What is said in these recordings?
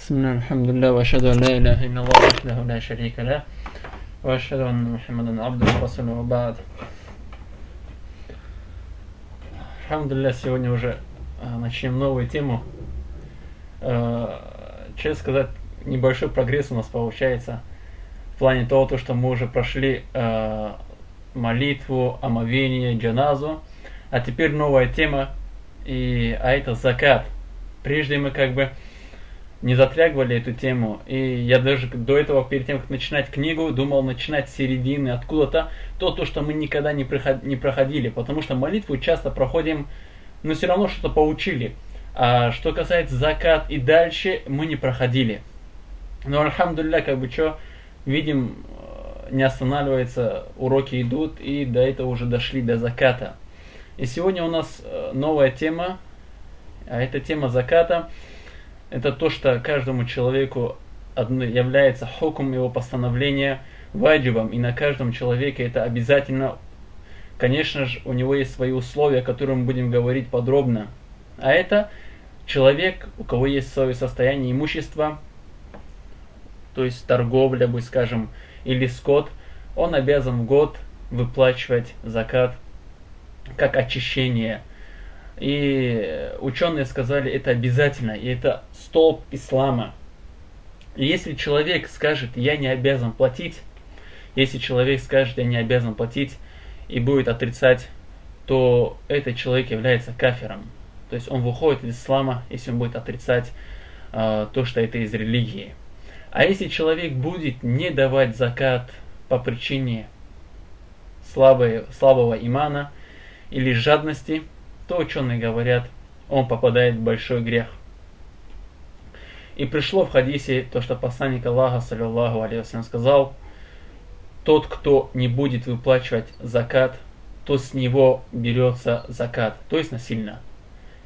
بسم الله الحمد لله وأشهد أن لا إله إلا الله وحده لا شريك له وأشهد أن محمدا عبده ورسوله وبعد Алхамдулилля, сегодня уже э, начнем новую тему. Э, честно сказать, небольшой прогресс у нас получается в плане того, то, что мы уже прошли э, молитву, омовение, джаназу. А теперь новая тема, и, а это закат. Прежде мы как бы не затрагивали эту тему. И я даже до этого, перед тем, как начинать книгу, думал начинать с середины, откуда-то, то, то, что мы никогда не, приход, не проходили. Потому что молитву часто проходим, но все равно что-то поучили. А что касается закат и дальше, мы не проходили. Но, альхамдулилля, как бы что, видим, э, не останавливается, уроки идут, и до этого уже дошли до заката. И сегодня у нас э, новая тема, а эта тема заката – это то, что каждому человеку является хукум его постановления ваджибом, и на каждом человеке это обязательно. Конечно же, у него есть свои условия, о которых мы будем говорить подробно. А это человек, у кого есть свое состояние имущества, то есть торговля, бы скажем, или скот, он обязан в год выплачивать закат как очищение – и ученые сказали, это обязательно, и это столб ислама. И если человек скажет, я не обязан платить, если человек скажет, я не обязан платить, и будет отрицать, то этот человек является кафером. То есть он выходит из ислама, если он будет отрицать э, то, что это из религии. А если человек будет не давать закат по причине слабой, слабого имана или жадности, то ученые говорят, он попадает в большой грех. И пришло в хадисе то, что посланник Аллаха, саллиллаху алейхи сказал, тот, кто не будет выплачивать закат, то с него берется закат, то есть насильно.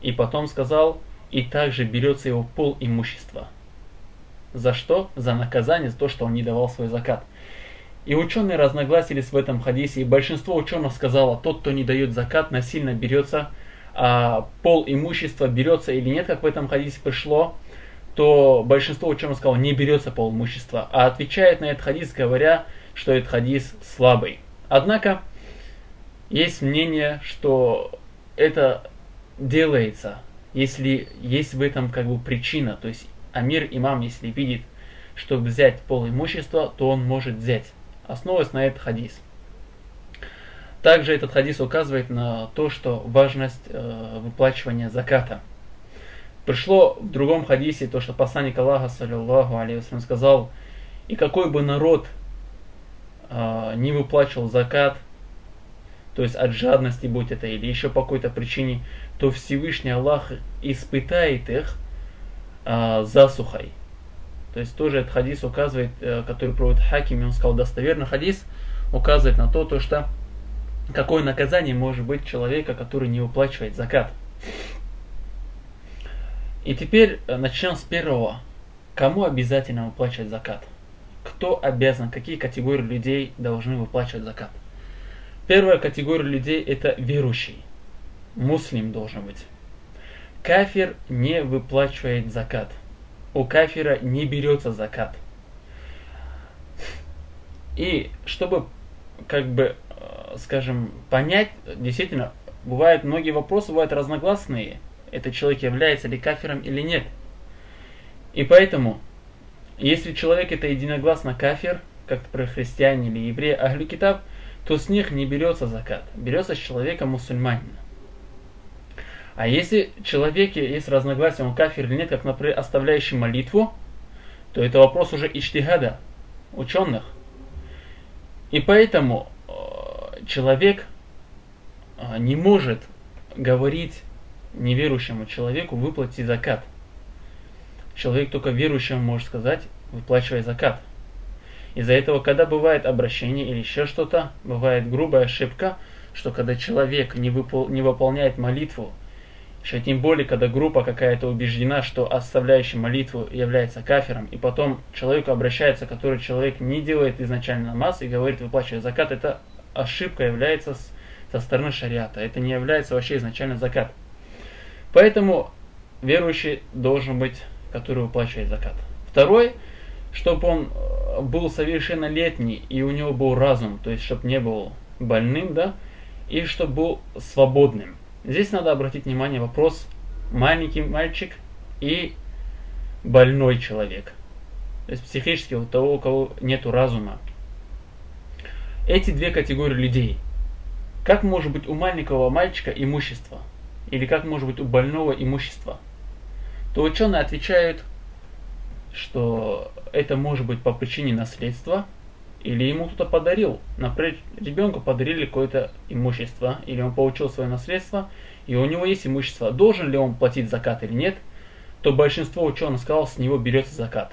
И потом сказал, и также берется его пол имущества. За что? За наказание, за то, что он не давал свой закат. И ученые разногласились в этом хадисе, и большинство ученых сказало, тот, кто не дает закат, насильно берется а, пол имущества берется или нет, как в этом хадисе пришло, то большинство ученых сказало, не берется пол имущества, а отвечает на этот хадис, говоря, что этот хадис слабый. Однако, есть мнение, что это делается, если есть в этом как бы причина, то есть Амир имам, если видит, чтобы взять пол имущества, то он может взять, основываясь на этот хадис. Также этот хадис указывает на то, что важность э, выплачивания заката. Пришло в другом хадисе то, что посланник Аллаха, саллиллаху алейхи сказал, и какой бы народ э, не выплачивал закат, то есть от жадности, будь это или еще по какой-то причине, то Всевышний Аллах испытает их э, засухой. То есть тоже этот хадис указывает, э, который проводит Хаким, он сказал достоверный хадис, указывает на то, то что какое наказание может быть человека, который не выплачивает закат. И теперь э, начнем с первого. Кому обязательно выплачивать закат? Кто обязан, какие категории людей должны выплачивать закат? Первая категория людей это верующий. Муслим должен быть. Кафир не выплачивает закат. У кафира не берется закат. И чтобы как бы скажем, понять, действительно, бывают многие вопросы, бывают разногласные. Этот человек является ли кафиром или нет. И поэтому, если человек это единогласно кафир, как про христиане или евреи, ахли китаб, то с них не берется закат, берется с человека мусульманина. А если человеке есть разногласия, он кафир или нет, как, например, оставляющий молитву, то это вопрос уже ичтигада, ученых. И поэтому человек а, не может говорить неверующему человеку выплати закат. Человек только верующему может сказать выплачивай закат. Из-за этого, когда бывает обращение или еще что-то, бывает грубая ошибка, что когда человек не, выпол- не выполняет молитву, еще тем более, когда группа какая-то убеждена, что оставляющий молитву является кафером, и потом человеку обращается, который человек не делает изначально намаз и говорит выплачивай закат, это ошибка является с, со стороны шариата. Это не является вообще изначально закат. Поэтому верующий должен быть который выплачивает закат. Второй, чтобы он э, был совершеннолетний и у него был разум, то есть чтобы не был больным, да, и чтобы был свободным. Здесь надо обратить внимание вопрос маленький мальчик и больной человек. То есть психически у того, у кого нет разума. Эти две категории людей. Как может быть у маленького мальчика имущество? Или как может быть у больного имущество? То ученые отвечают, что это может быть по причине наследства, или ему кто-то подарил. Например, ребенку подарили какое-то имущество, или он получил свое наследство, и у него есть имущество. Должен ли он платить закат или нет, то большинство ученых сказало, с него берется закат.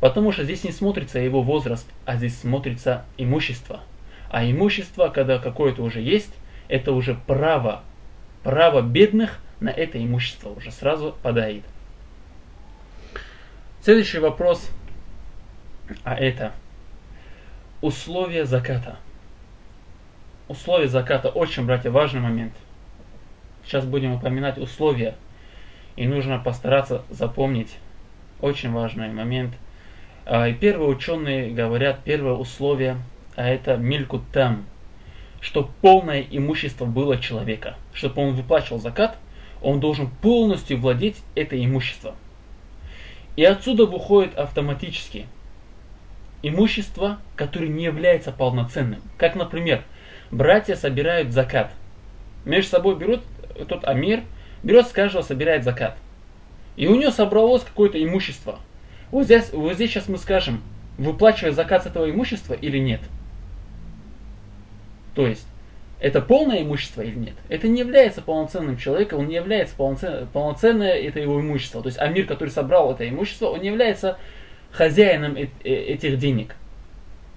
Потому что здесь не смотрится его возраст, а здесь смотрится имущество. А имущество, когда какое-то уже есть, это уже право, право бедных на это имущество уже сразу падает. Следующий вопрос, а это условия заката. Условия заката очень, братья, важный момент. Сейчас будем упоминать условия, и нужно постараться запомнить очень важный момент. А, и первые ученые говорят, первое условие, а это мильку там, что полное имущество было человека. Чтобы он выплачивал закат, он должен полностью владеть это имущество. И отсюда выходит автоматически имущество, которое не является полноценным. Как, например, братья собирают закат. Между собой берут, тот амир берет с каждого, собирает закат. И у него собралось какое-то имущество. Вот здесь, вот здесь сейчас мы скажем, выплачивая закат с этого имущества или нет. То есть, это полное имущество или нет? Это не является полноценным человеком, он не является полноценным, полноценное это его имущество. То есть Амир, который собрал это имущество, он не является хозяином э, этих денег.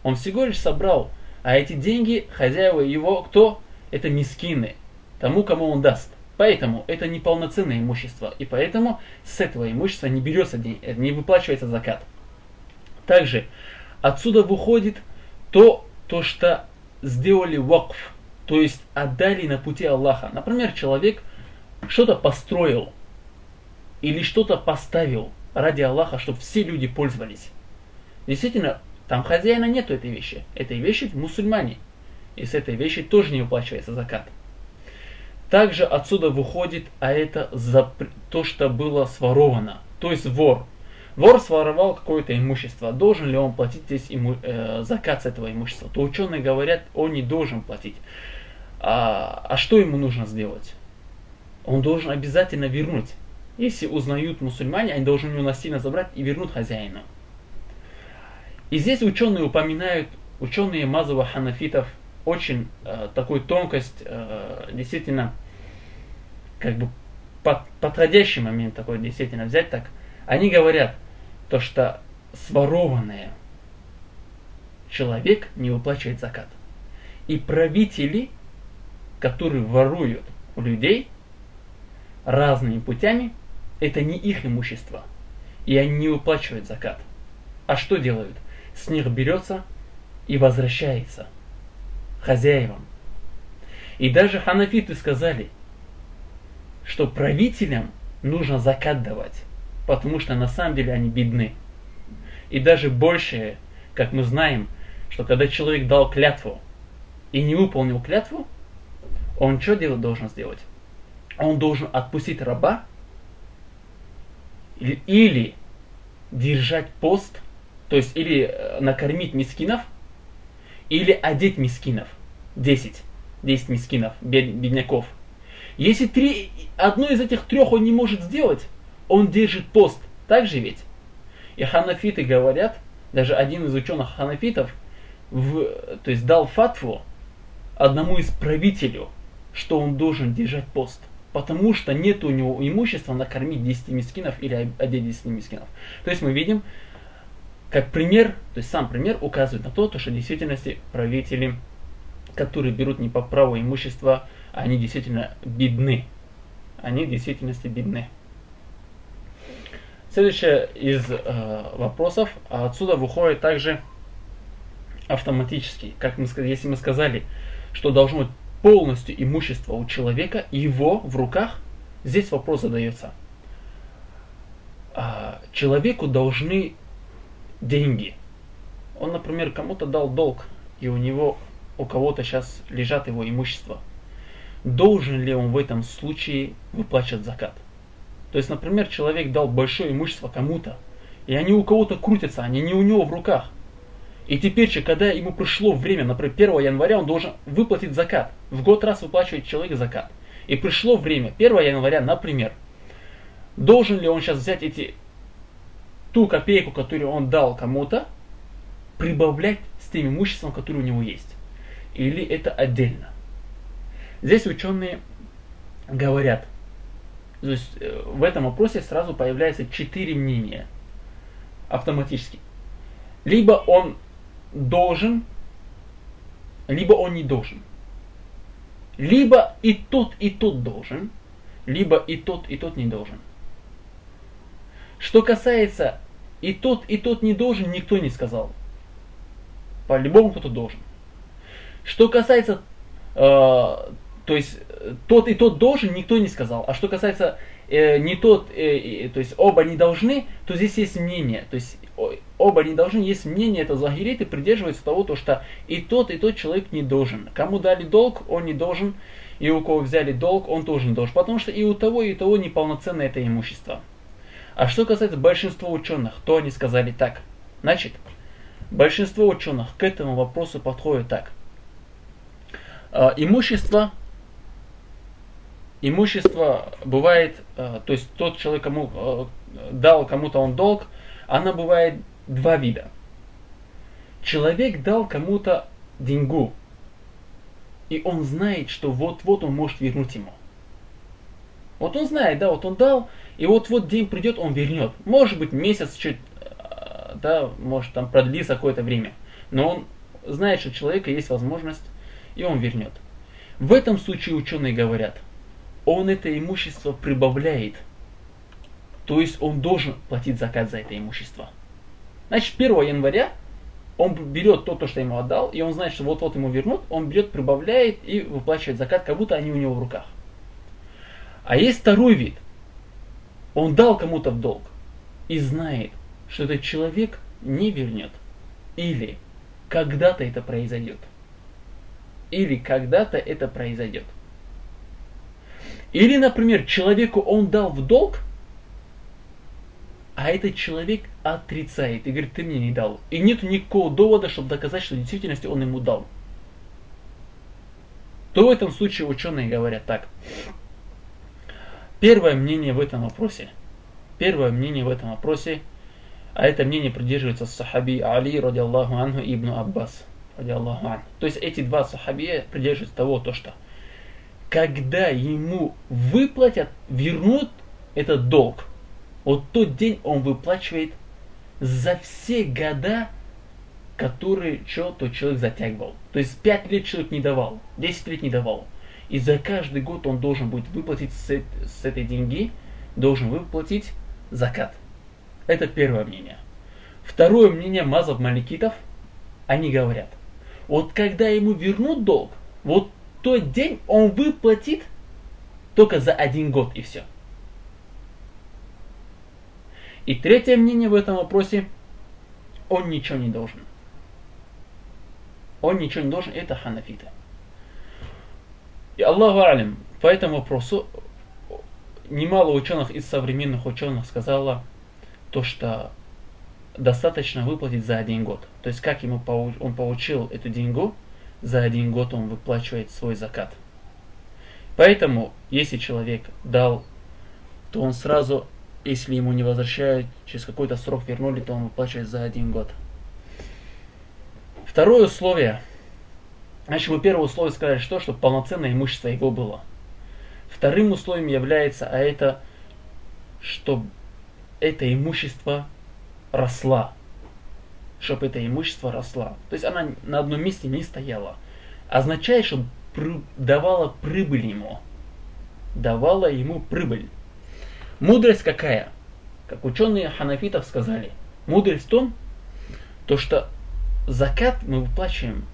Он всего лишь собрал, а эти деньги, хозяева его, кто? Это мискины, тому, кому он даст. Поэтому это неполноценное имущество, и поэтому с этого имущества не берется э, не выплачивается закат. Также отсюда выходит то, то что сделали вакф, то есть отдали на пути Аллаха. Например, человек что-то построил или что-то поставил ради Аллаха, чтобы все люди пользовались. Действительно, там хозяина нету этой вещи. Этой вещи мусульмане. И с этой вещи тоже не выплачивается закат. Также отсюда выходит, а это за то, что было своровано. То есть вор. Вор своровал какое-то имущество. Должен ли он платить здесь иму, э, закат с этого имущества? То ученые говорят, он не должен платить. А, а что ему нужно сделать? Он должен обязательно вернуть. Если узнают мусульмане, они должны у него насильно забрать и вернуть хозяину. И здесь ученые упоминают, ученые Мазова Ханафитов, очень э, такую тонкость, э, действительно, как бы под, подходящий момент такой действительно взять так. Они говорят, то что сворованное человек не выплачивает закат. И правители которые воруют у людей разными путями, это не их имущество. И они не выплачивают закат. А что делают? С них берется и возвращается хозяевам. И даже ханафиты сказали, что правителям нужно закат давать, потому что на самом деле они бедны. И даже больше, как мы знаем, что когда человек дал клятву и не выполнил клятву, он что делать должен сделать? Он должен отпустить раба или, или держать пост, то есть или э, накормить мискинов, или одеть мискинов. 10. 10 мискинов, бед, бедняков. Если три, одно из этих трех он не может сделать, он держит пост. Так же ведь? И ханафиты говорят, даже один из ученых ханафитов, в, то есть дал фатву одному из правителю, что он должен держать пост. Потому что нет у него имущества накормить 10 мискинов или одеть 10 мискинов. То есть мы видим, как пример, то есть сам пример указывает на то, что в действительности правители, которые берут не по праву имущества, они действительно бедны. Они в действительности бедны. Следующее из э, вопросов, а отсюда выходит также автоматически, как мы если мы сказали, что должно быть полностью имущество у человека, его в руках, здесь вопрос задается. а, человеку должны деньги. Он, например, кому-то дал долг, и у него, у кого-то сейчас лежат его имущество. Должен ли он в этом случае выплачивать закат? То есть, например, человек дал большое имущество кому-то, и они у кого-то крутятся, они не у него в руках. И теперь же, когда ему пришло время, например, 1 января, он должен выплатить закат. В год раз выплачивает человек закат. И пришло время, 1 января, например, должен ли он сейчас взять эти ту копейку, которую он дал кому-то, прибавлять с тем имуществом, которое у него есть? Или это отдельно? Здесь ученые говорят, то есть э, в этом вопросе сразу появляется четыре мнения автоматически. Либо он должен, либо он не должен. Либо и тот, и тот должен, либо и тот, и тот не должен. Что касается и тот, и тот не должен, никто не сказал. По-любому кто-то должен. Что касается, э, то есть тот и тот должен, никто не сказал. А что касается э, не тот, э, то есть оба не должны, то здесь есть мнение. То есть оба не должны, есть мнение, это загириты придерживаются того, то, что и тот, и тот человек не должен. Кому дали долг, он не должен, и у кого взяли долг, он тоже не должен. Потому что и у того, и у того неполноценное это имущество. А что касается большинства ученых, то они сказали так. Значит, большинство ученых к этому вопросу подходит так. А, имущество, имущество бывает, а, то есть тот человек, кому а, дал кому-то он долг, она бывает два вида. Человек дал кому-то деньгу, и он знает, что вот-вот он может вернуть ему. Вот он знает, да, вот он дал, и вот-вот день придет, он вернет. Может быть, месяц чуть, э, да, может там продлиться какое-то время. Но он знает, что у человека есть возможность, и он вернет. В этом случае ученые говорят, он это имущество прибавляет – то есть он должен платить закат за это имущество. Значит, 1 января он берет то, то, что ему отдал, и он знает, что вот-вот ему вернут, он берет, прибавляет и выплачивает закат, как будто они у него в руках. А есть второй вид. Он дал кому-то в долг и знает, что этот человек не вернет. Или когда-то это произойдет. Или когда-то это произойдет. Или, например, человеку он дал в долг, а этот человек отрицает и говорит, ты мне не дал. И нет никакого довода, чтобы доказать, что в действительности он ему дал. То в этом случае ученые говорят так. Первое мнение в этом вопросе, первое мнение в этом вопросе, а это мнение придерживается сахаби Али, ради Аллаху анху, и Ибн Аббас, ради Аллаху анху. То есть эти два сахабия придерживаются того, то что когда ему выплатят, вернут этот долг – вот тот день он выплачивает за все года, которые что тот человек затягивал. То есть 5 лет человек не давал, 10 лет не давал. И за каждый год он должен будет выплатить с, с этой деньги, должен выплатить закат. Это первое мнение. Второе мнение мазов маликитов, они говорят, вот когда ему вернут долг, вот тот день он выплатит только за один год и все. И третье мнение в этом вопросе, он ничего не должен. Он ничего не должен, это ханафиты. И Аллаху алим, по этому вопросу немало ученых из современных ученых сказала то, что достаточно выплатить за один год. То есть как ему он получил эту деньгу, за один год он выплачивает свой закат. Поэтому, если человек дал, то он сразу если ему не возвращают, через какой-то срок вернули, то он выплачивает за один год. Второе условие. Значит, мы первое условие сказали, что, чтобы полноценное имущество его было. Вторым условием является, а это, чтобы это имущество росла. Чтобы это имущество росла. То есть она на одном месте не стояла. Означает, что давала прибыль ему. Давала ему прибыль. Мудрость какая? Как ученые ханафитов сказали, мудрость в том, то что закат мы выплачиваем,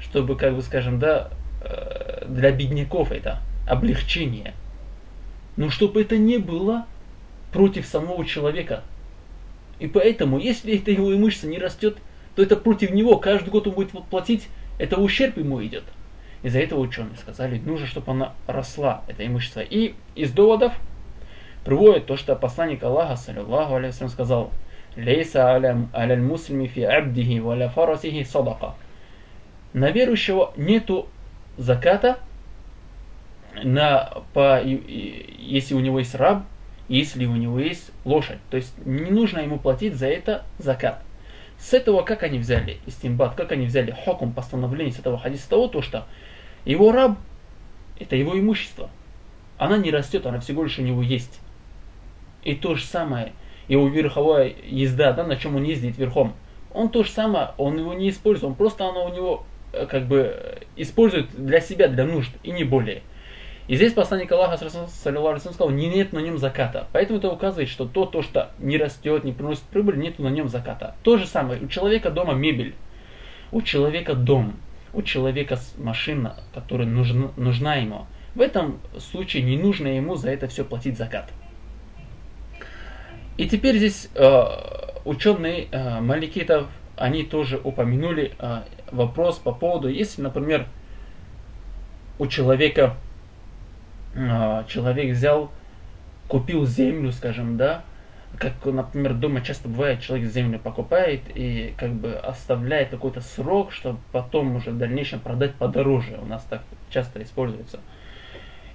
чтобы, как бы скажем, да, э, для бедняков это облегчение. Но чтобы это не было против самого человека. И поэтому, если это его имущество не растет, то это против него. Каждый год он будет платить, это ущерб ему идет. Из-за этого ученые сказали, нужно, чтобы она росла, это имущество. И из доводов приводит то, что посланник Аллаха, саллиллаху алейхи сказал, «Лейса аляль муслими фи абдихи валя фарасихи садака». На верующего нету заката, на, по, если у него есть раб, если у него есть лошадь. То есть не нужно ему платить за это закат. С этого как они взяли истимбат, как они взяли хокум, постановление с этого хадиса, того, то, что его раб, это его имущество. Она не растет, она всего лишь у него есть. И то же самое, его верховая езда, да, на чем он ездит верхом, он то же самое, он его не использует, он просто оно у него э, как бы э, использует для себя, для нужд, и не более. И здесь посланник Аллаха сказал, не нет на нем заката. Поэтому это указывает, что то, то, что не растет, не приносит прибыль, нет на нем заката. То же самое, у человека дома мебель, у человека дом, у человека машина, которая нужна, нужна ему. В этом случае не нужно ему за это все платить закат. И теперь здесь э, ученые э, маликитов, они тоже упомянули э, вопрос по поводу, если, например, у человека человек взял, купил землю, скажем, да, как, например, дома часто бывает, человек землю покупает и как бы оставляет какой-то срок, чтобы потом уже в дальнейшем продать подороже. У нас так часто используется.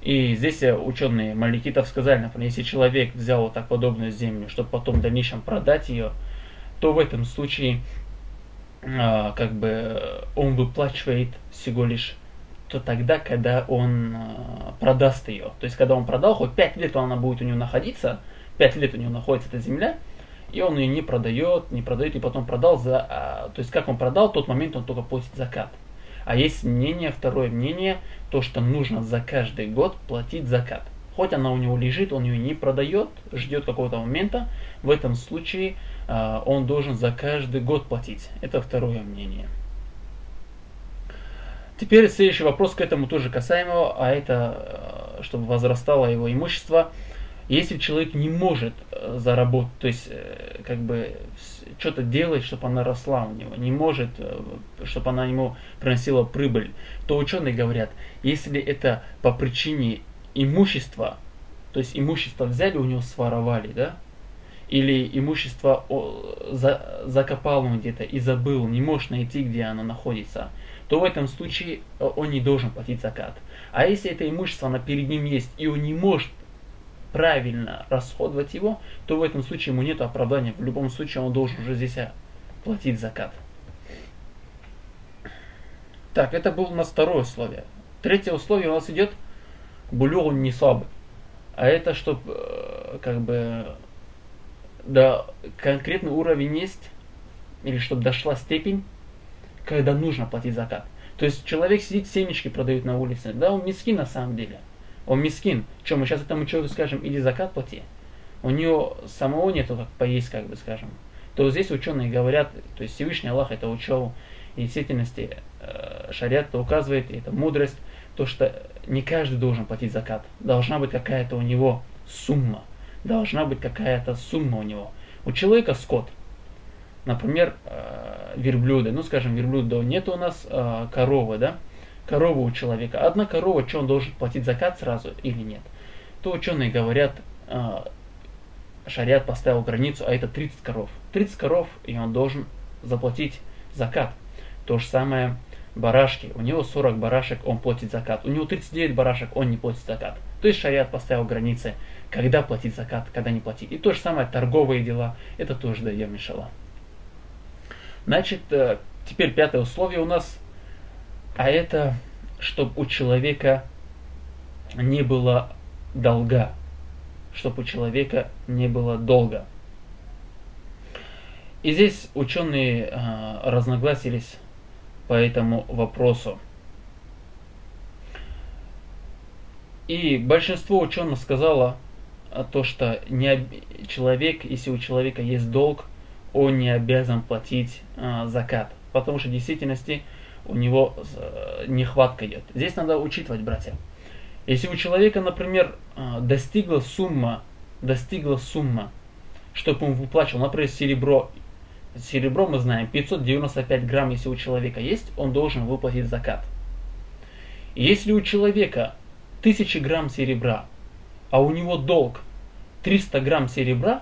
И здесь ученые Маликитов сказали, например, если человек взял вот так подобную землю, чтобы потом в дальнейшем продать ее, то в этом случае а, как бы он выплачивает всего лишь то тогда, когда он э, продаст ее. То есть, когда он продал, хоть 5 лет она будет у него находиться, 5 лет у него находится эта земля, и он ее не продает, не продает, и потом продал за... А, то есть, как он продал, в тот момент он только платит закат. А есть мнение, второе мнение, то, что нужно за каждый год платить закат. Хоть она у него лежит, он ее не продает, ждет какого-то момента, в этом случае э, он должен за каждый год платить. Это второе мнение. Теперь следующий вопрос к этому тоже касаемого, а это, э, чтобы возрастало его имущество. Если человек не может э, заработать, то есть э, как бы что-то делать, чтобы она росла у него, не может, чтобы она ему приносила прибыль, то ученые говорят, если это по причине имущества, то есть имущество взяли, у него своровали, да, или имущество закопал он где-то и забыл, не может найти, где оно находится – то в этом случае э, он не должен платить закат. А если это имущество, оно перед ним есть, и он не может правильно расходовать его, то в этом случае ему нет оправдания. В любом случае он должен уже здесь э, платить закат. Так, это было у нас второе условие. Третье условие у нас идет булюгу нисаб. А это чтобы э, как бы да, конкретный уровень есть, или чтобы дошла степень, когда нужно платить закат. То есть человек сидит, семечки продают на улице. Да, он мискин на самом деле. Он мискин. Что, мы сейчас этому человеку скажем, иди закат плати? У него самого нету как поесть, как бы скажем. То здесь ученые говорят, то есть Всевышний Аллах это учел, и в действительности э, шариат указывает, и это мудрость, то что не каждый должен платить закат. Должна быть какая-то у него сумма. Должна быть какая-то сумма у него. У человека скот – например, э, верблюды. Ну, скажем, верблюда нет у нас, э, коровы, да? Корова у человека. Одна корова, что он должен платить закат сразу или нет? То ученые говорят, э, шариат поставил границу, а это 30 коров. 30 коров, и он должен заплатить закат. То же самое барашки. У него 40 барашек, он платит закат. У него 39 барашек, он не платит закат. То есть шариат поставил границы, когда платить закат, когда не платить. И то же самое торговые дела, это тоже даем мешала. Значит, э, теперь пятое условие у нас, а это, чтобы у человека не было долга, чтобы у человека не было долга. И здесь ученые э, разногласились по этому вопросу. И большинство ученых сказало то, что не, человек, если у человека есть долг, он не обязан платить э, закат, потому что в действительности у него э, нехватка идет. Здесь надо учитывать, братья. Если у человека, например, э, достигла сумма достигла сумма, чтобы он выплачивал, например, серебро, серебро мы знаем, 595 грамм, если у человека есть, он должен выплатить закат. если у человека 1000 грамм серебра, а у него долг 300 грамм серебра,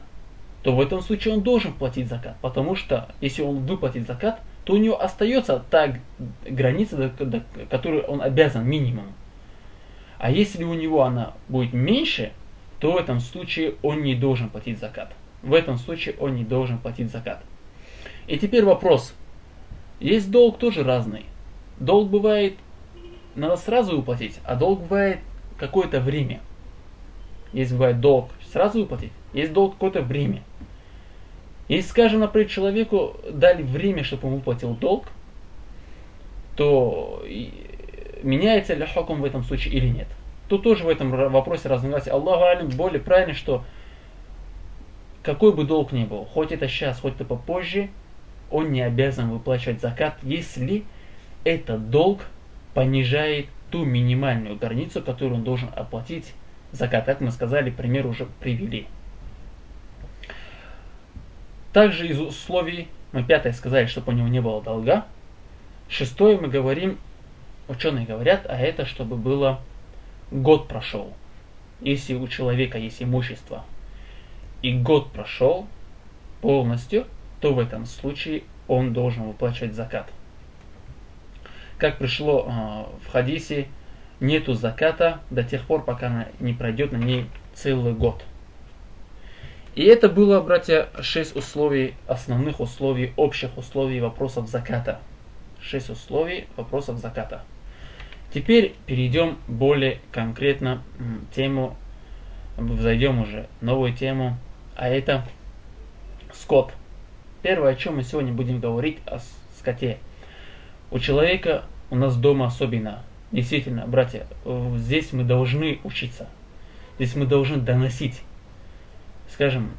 то в этом случае он должен платить закат. Потому что если он выплатит закат, то у него остается та граница, до, до которой он обязан минимум. А если у него она будет меньше, то в этом случае он не должен платить закат. В этом случае он не должен платить закат. И теперь вопрос. Есть долг тоже разный. Долг бывает, надо сразу выплатить, а долг бывает какое-то время. Есть бывает долг сразу выплатить, есть долг какое-то время. Если, скажем, например, человеку дали время, чтобы он выплатил долг, то меняется ли хоком в этом случае или нет. Тут тоже в этом вопросе разногласия. Аллаху алим более правильно, что какой бы долг ни был, хоть это сейчас, хоть это попозже, он не обязан выплачивать закат, если этот долг понижает ту минимальную границу, которую он должен оплатить закат. Как мы сказали, пример уже привели. Также из условий, мы пятое сказали, чтобы у него не было долга. Шестое мы говорим, ученые говорят, а это чтобы было год прошел. Если у человека есть имущество, и год прошел полностью, то в этом случае он должен выплачивать закат. Как пришло э, в хадисе, нету заката до тех пор, пока не пройдет на ней целый год. И это было, братья, шесть условий, основных условий, общих условий вопросов заката. Шесть условий вопросов заката. Теперь перейдем более конкретно тему, зайдем уже новую тему, а это скот. Первое, о чем мы сегодня будем говорить, о скоте. У человека, у нас дома особенно, действительно, братья, здесь мы должны учиться. Здесь мы должны доносить скажем,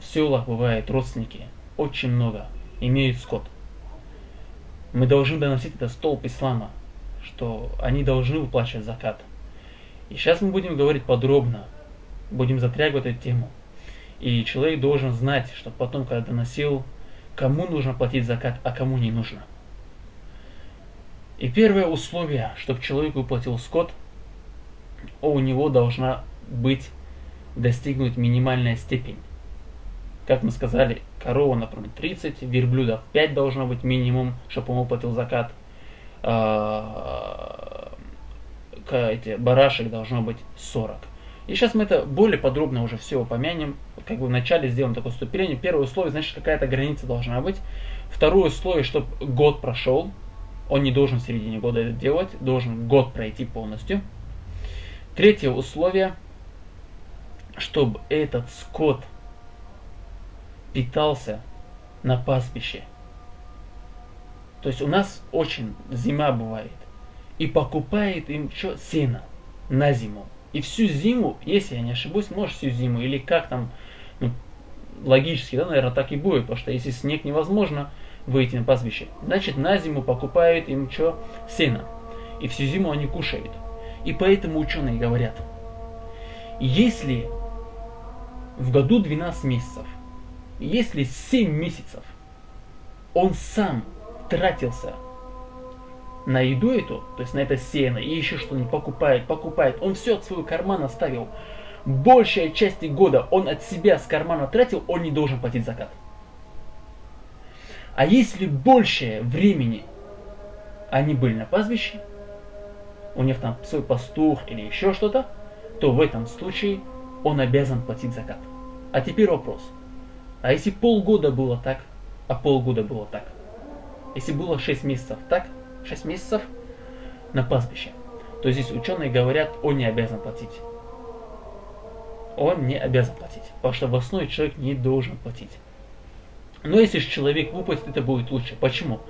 в селах бывает родственники, очень много, имеют скот. Мы должны доносить это столб ислама, что они должны выплачивать закат. И сейчас мы будем говорить подробно, будем затрагивать эту тему. И человек должен знать, что потом, когда доносил, кому нужно платить закат, а кому не нужно. И первое условие, чтобы человек выплатил скот, у него должна быть достигнуть минимальная степень. Как мы сказали, корова, например, 30, верблюдов 5 должно быть минимум, чтобы он уплатил закат. А, эти, барашек должно быть 40. И сейчас мы это более подробно уже все упомянем. Как бы вначале сделаем такое вступление. Первое условие, значит, какая-то граница должна быть. Второе условие, чтобы год прошел. Он не должен в середине года это делать, должен год пройти полностью. Третье условие – чтобы этот скот питался на пастбище. То есть у нас очень зима бывает. И покупает им что? Сено на зиму. И всю зиму, если я не ошибусь, может всю зиму, или как там, ну, логически, да, наверное, так и будет, потому что если снег невозможно выйти на пастбище, значит на зиму покупают им что? Сено. И всю зиму они кушают. И поэтому ученые говорят, если в году 12 месяцев. Если 7 месяцев он сам тратился на еду эту, то есть на это сено, и еще что-нибудь покупает, покупает, он все от своего кармана оставил, большая часть года он от себя с кармана тратил, он не должен платить закат. А если большее времени они были на пастбище, у них там свой пастух или еще что-то, то в этом случае он обязан платить закат. А теперь вопрос. А если полгода было так, а полгода было так? Если было 6 месяцев так, 6 месяцев на пастбище, то здесь ученые говорят, он не обязан платить. Он не обязан платить, потому что в основе человек не должен платить. Но если же человек выплатит, это будет лучше. Почему?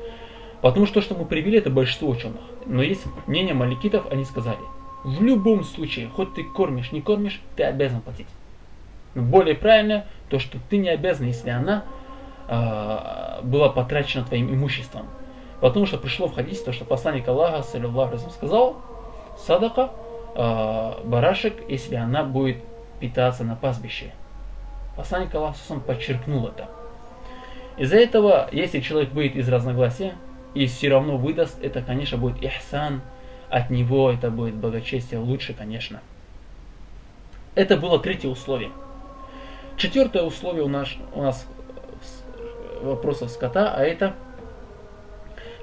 Потому что то, что мы привели, это большинство ученых. Но есть мнение маликитов, они сказали, в любом случае, хоть ты кормишь, не кормишь, ты обязан платить. Более правильно то, что ты не обязан, если она э, была потрачена твоим имуществом. Потому что пришло в хадисе то, что посланник Аллаха, саллиллаху сказал, садака, э, барашек, если она будет питаться на пастбище. Посланник Аллаха подчеркнул это. Из-за этого, если человек выйдет из разногласия и все равно выдаст, это, конечно, будет ихсан, от него это будет благочестие лучше, конечно. Это было третье условие. Четвертое условие у нас, у нас вопросов скота, а это,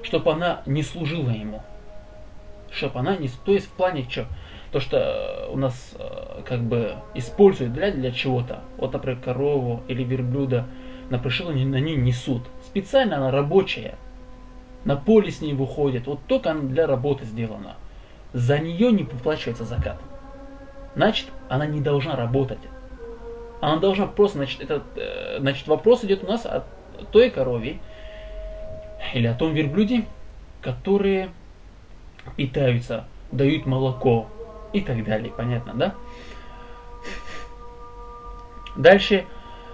чтобы она не служила ему. Чтобы она не... То есть в плане что? То, что у нас э, как бы используют для, для чего-то. Вот, например, корову или верблюда на пришел, на ней несут. Специально она рабочая. На поле с ней выходит. Вот только она для работы сделана. За нее не выплачивается закат. Значит, она не должна работать. Она должна просто, значит, этот, э, значит, вопрос идет у нас о той корове или о том верблюде, которые питаются, дают молоко и так далее. Понятно, да? Дальше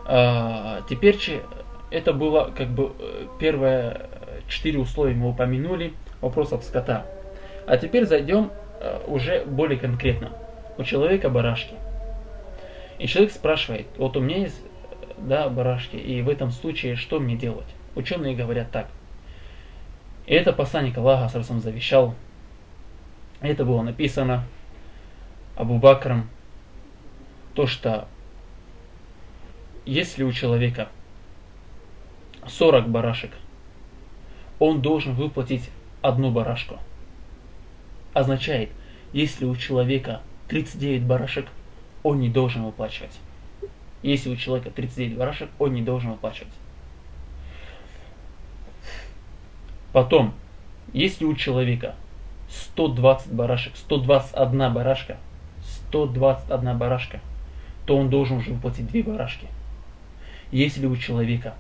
а, теперь это было как бы э, первое четыре условия мы упомянули вопросов скота. А теперь зайдем э, уже более конкретно. У человека барашки. И человек спрашивает, вот у меня есть да, барашки, и в этом случае что мне делать? Ученые говорят так. И это посланник Аллаха сразу завещал. Это было написано Абу Бакром. То, что если у человека 40 барашек, он должен выплатить одну барашку. Означает, если у человека 39 барашек, он не должен выплачивать. Если у человека 39 барашек, он не должен выплачивать. Потом, если у человека 120 барашек, 121 барашка, 121 барашка, то он должен уже выплатить две барашки. Если у человека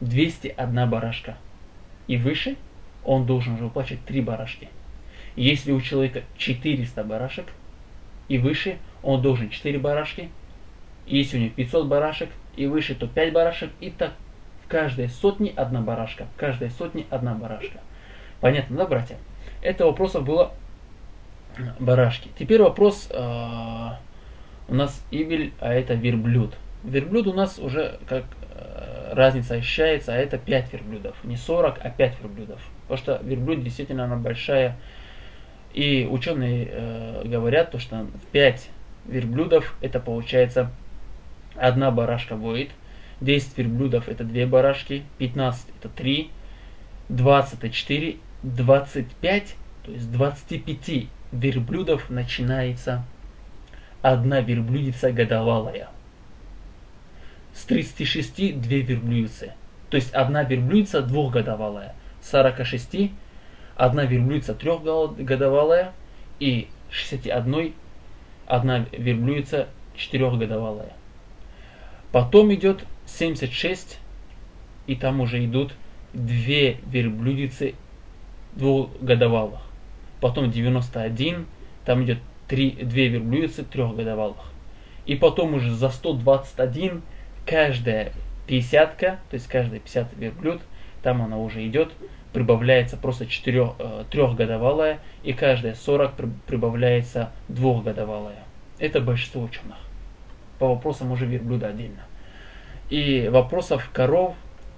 201 барашка и выше, он должен уже выплачивать 3 барашки. Если у человека 400 барашек и выше, он должен 4 барашки. Если у него 500 барашек и выше, то 5 барашек. И так в каждой сотне одна барашка. В каждой сотне одна барашка. Понятно, да, братья? Это вопросов было барашки. Теперь вопрос э, у нас Ибель, а это верблюд. Верблюд у нас уже как э, разница ощущается, а это 5 верблюдов. Не 40, а 5 верблюдов. Потому что верблюд действительно она большая. И ученые э, говорят, то, что 5 верблюдов это получается одна барашка будет. 10 верблюдов это 2 барашки, 15 это 3, 20 это 4, 25, то есть 25 верблюдов начинается одна верблюдица годовалая с 36 две верблюдицы. То есть одна верблюдица двухгодовалая. 46 одна верблюдица трехгодовалая и 61 одна верблюдица четырехгодовалая. Потом идет 76, и там уже идут две верблюдицы двухгодовалых. Потом 91, там идет три, две верблюдицы трехгодовалых. И потом уже за 121 каждая пятьдесятка, то есть каждая 50 верблюд, там она уже идет, прибавляется просто 4, э, трехгодовалая, и каждая 40 прибавляется двухгодовалая. Это большинство ученых. По вопросам уже верблюда отдельно. И вопросов коров,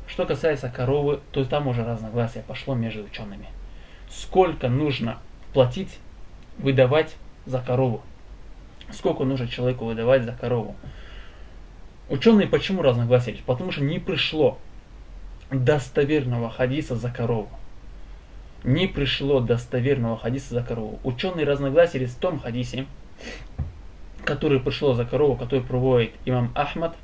что касается коровы, то там уже разногласие пошло между учеными. Сколько нужно платить, выдавать за корову? Сколько нужно человеку выдавать за корову? Ученые почему разногласились? Потому что не пришло достоверного хадиса за корову. Не пришло достоверного хадиса за корову. Ученые разногласились в том хадисе, который пришло за корову, который проводит имам Ахмад,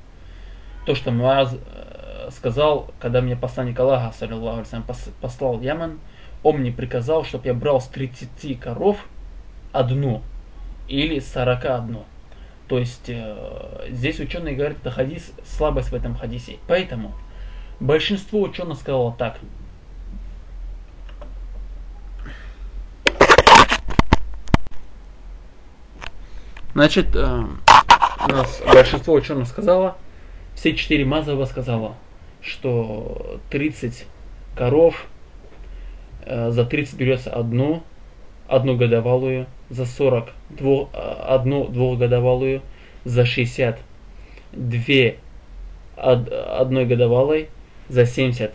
то, что Муаз э, сказал, когда мне посланник Аллаха, саллиллаху послал Яман, он мне приказал, чтобы я брал с 30 коров одну или 41. То есть э, здесь ученые говорят, это хадис, слабость в этом хадисе. Поэтому большинство ученых сказало так. Значит, э, нас большинство ученых сказало, все четыре Мазова сказала, что 30 коров, э, за 30 берется одну, одну годовалую, за 40 двух, одну двухгодовалую, за 60 две одной годовалой за 70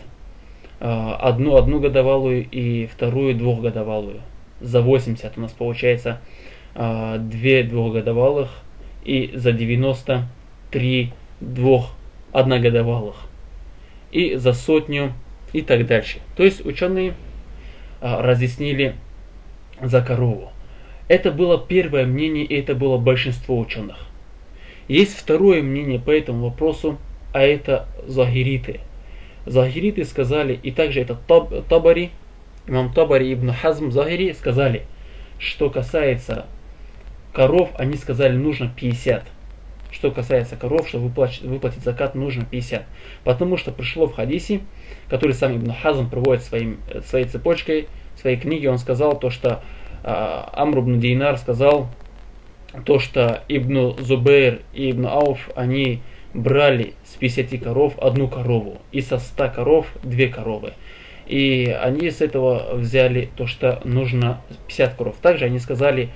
одну одну годовалую и вторую двухгодовалую. За 80 у нас получается две двухгодовалых и за 90 три двух одногодовалых. И за сотню и так дальше. То есть ученые разъяснили за корову. Это было первое мнение, и это было большинство ученых. Есть второе мнение по этому вопросу, а это загириты. Загириты сказали, и также это таб, Табари, имам Табари ибн Хазм Загири сказали, что касается коров, они сказали, нужно 50. Что касается коров, чтобы выплатить, выплатить закат, нужно 50. Потому что пришло в хадисе, который сам Ибн Хазм проводит своим, своей цепочкой, своей книге, он сказал то, что а, Амр ибн Динар сказал то, что Ибн Зубейр и Ибн Ауф, они брали с 50 коров одну корову, и со 100 коров две коровы. И они с этого взяли то, что нужно 50 коров. Также они сказали,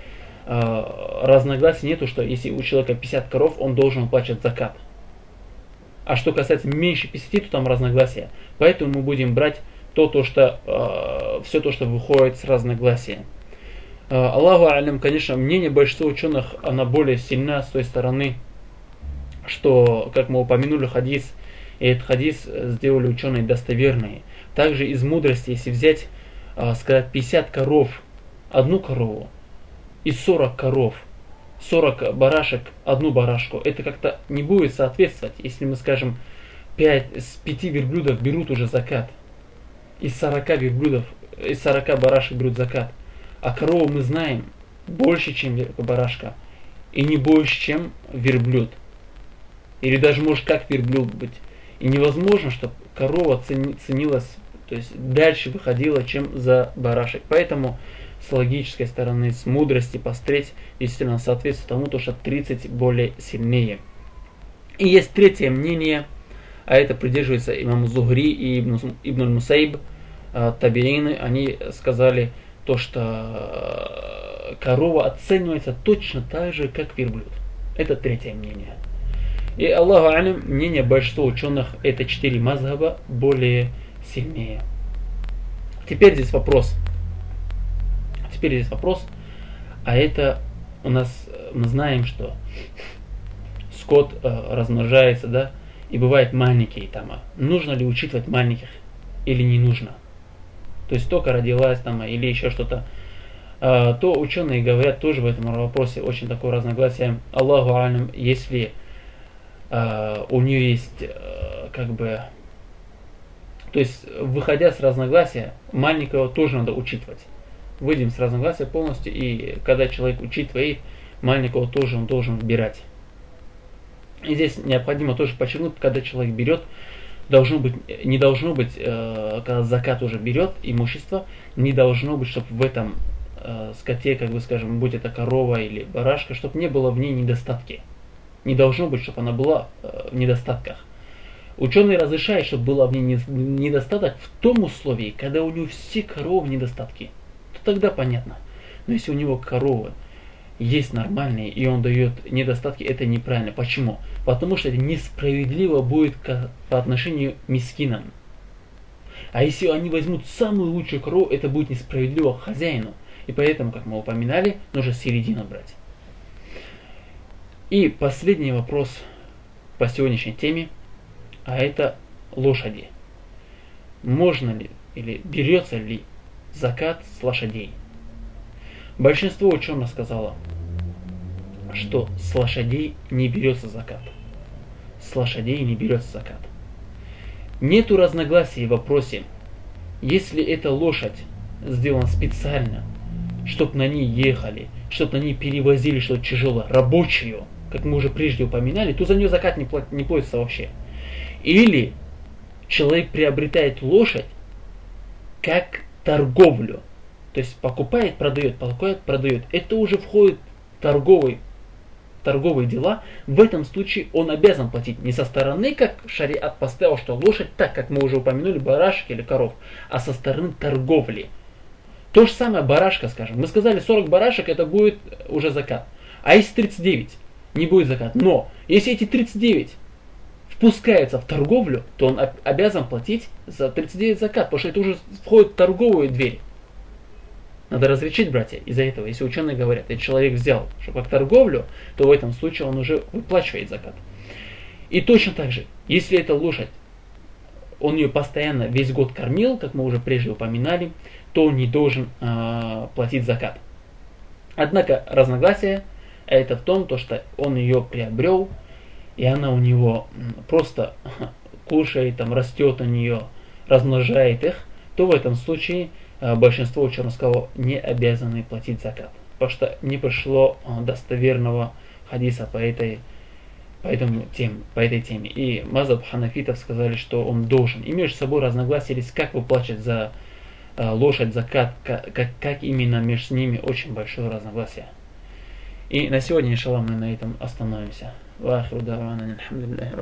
э, разногласий нету, что если у человека 50 коров, он должен уплачивать закат. А что касается меньше 50, то там разногласия. Поэтому мы будем брать то, то что, э, все то, что выходит с разногласия. Э, Аллаху алям, конечно, мнение большинства ученых, она более сильна с той стороны, что, как мы упомянули, хадис, и этот хадис сделали ученые достоверные. Также из мудрости, если взять, э, сказать, 50 коров, одну корову, и 40 коров, 40 барашек, одну барашку, это как-то не будет соответствовать, если мы скажем, 5, с 5 верблюдов берут уже закат – из 40 верблюдов, из 40 барашек берут закат. А корову мы знаем больше, чем барашка. И не больше, чем верблюд. Или даже может как верблюд быть. И невозможно, чтобы корова ценилась, то есть дальше выходила, чем за барашек. Поэтому с логической стороны, с мудрости посмотреть, действительно соответствует тому, то, что 30 более сильнее. И есть третье мнение, а это придерживается имам Зухри и Ибн, Ибн Мусайб – Э, табиины, они сказали то, что э, корова оценивается точно так же, как верблюд. Это третье мнение. И Аллаху алим, мнение большинства ученых, это четыре мазхаба, более сильнее. Теперь здесь вопрос. Теперь здесь вопрос. А это у нас, мы знаем, что скот э, размножается, да, и бывает маленькие там. Нужно ли учитывать маленьких или не нужно? то есть только родилась там или еще что-то, а, то ученые говорят тоже в этом вопросе очень такое разногласие. Аллаху алям, если у нее есть а, как бы то есть, выходя с разногласия, маленького тоже надо учитывать. Выйдем с разногласия полностью, и когда человек учитывает, маленького тоже он должен выбирать. И здесь необходимо тоже подчеркнуть, когда человек берет, должно быть, не должно быть, э, когда закат уже берет имущество, не должно быть, чтобы в этом э, скоте, как бы скажем, будь это корова или барашка, чтобы не было в ней недостатки. Не должно быть, чтобы она была э, в недостатках. Ученые разрешают, чтобы было в ней недостаток в том условии, когда у него все коровы недостатки. То тогда понятно. Но если у него коровы есть нормальные, и он дает недостатки, это неправильно. Почему? Потому что это несправедливо будет по отношению к мискинам. А если они возьмут самую лучшую корову, это будет несправедливо хозяину. И поэтому, как мы упоминали, нужно середину брать. И последний вопрос по сегодняшней теме, а это лошади. Можно ли или берется ли закат с лошадей? Большинство ученых сказало, что с лошадей не берется закат. С лошадей не берется закат. Нету разногласий в вопросе, если эта лошадь сделана специально, чтобы на ней ехали, чтобы на ней перевозили что-то тяжелое, рабочую, как мы уже прежде упоминали, то за нее закат не, платит, не платится вообще. Или человек приобретает лошадь как торговлю – то есть покупает, продает, покупает, продает. Это уже входит в торговый, торговые дела. В этом случае он обязан платить не со стороны, как шариат поставил, что лошадь, так как мы уже упомянули, барашек или коров, а со стороны торговли. То же самое барашка, скажем. Мы сказали 40 барашек, это будет уже закат. А если 39, не будет закат. Но если эти 39 впускается в торговлю, то он обязан платить за 39 закат, потому что это уже входит в торговую дверь. Надо различить, братья, из-за этого. Если ученые говорят, если человек взял, что как торговлю, то в этом случае он уже выплачивает закат. И точно так же, если эта лошадь, он ее постоянно весь год кормил, как мы уже прежде упоминали, то он не должен э, платить закат. Однако разногласие это в том, то, что он ее приобрел, и она у него просто кушает, там, растет у нее, размножает их, то в этом случае э, большинство сказало, не обязаны платить закат. Потому что не пришло э, достоверного хадиса по этой по, этому тем, по этой теме. И Мазаб Ханафитов сказали, что он должен. И между собой разногласились, как выплачивать за э, лошадь закат, как, как именно между ними очень большое разногласие. И на сегодня, иншаллах, мы на этом остановимся. Вахру давана, алхамдулиллахи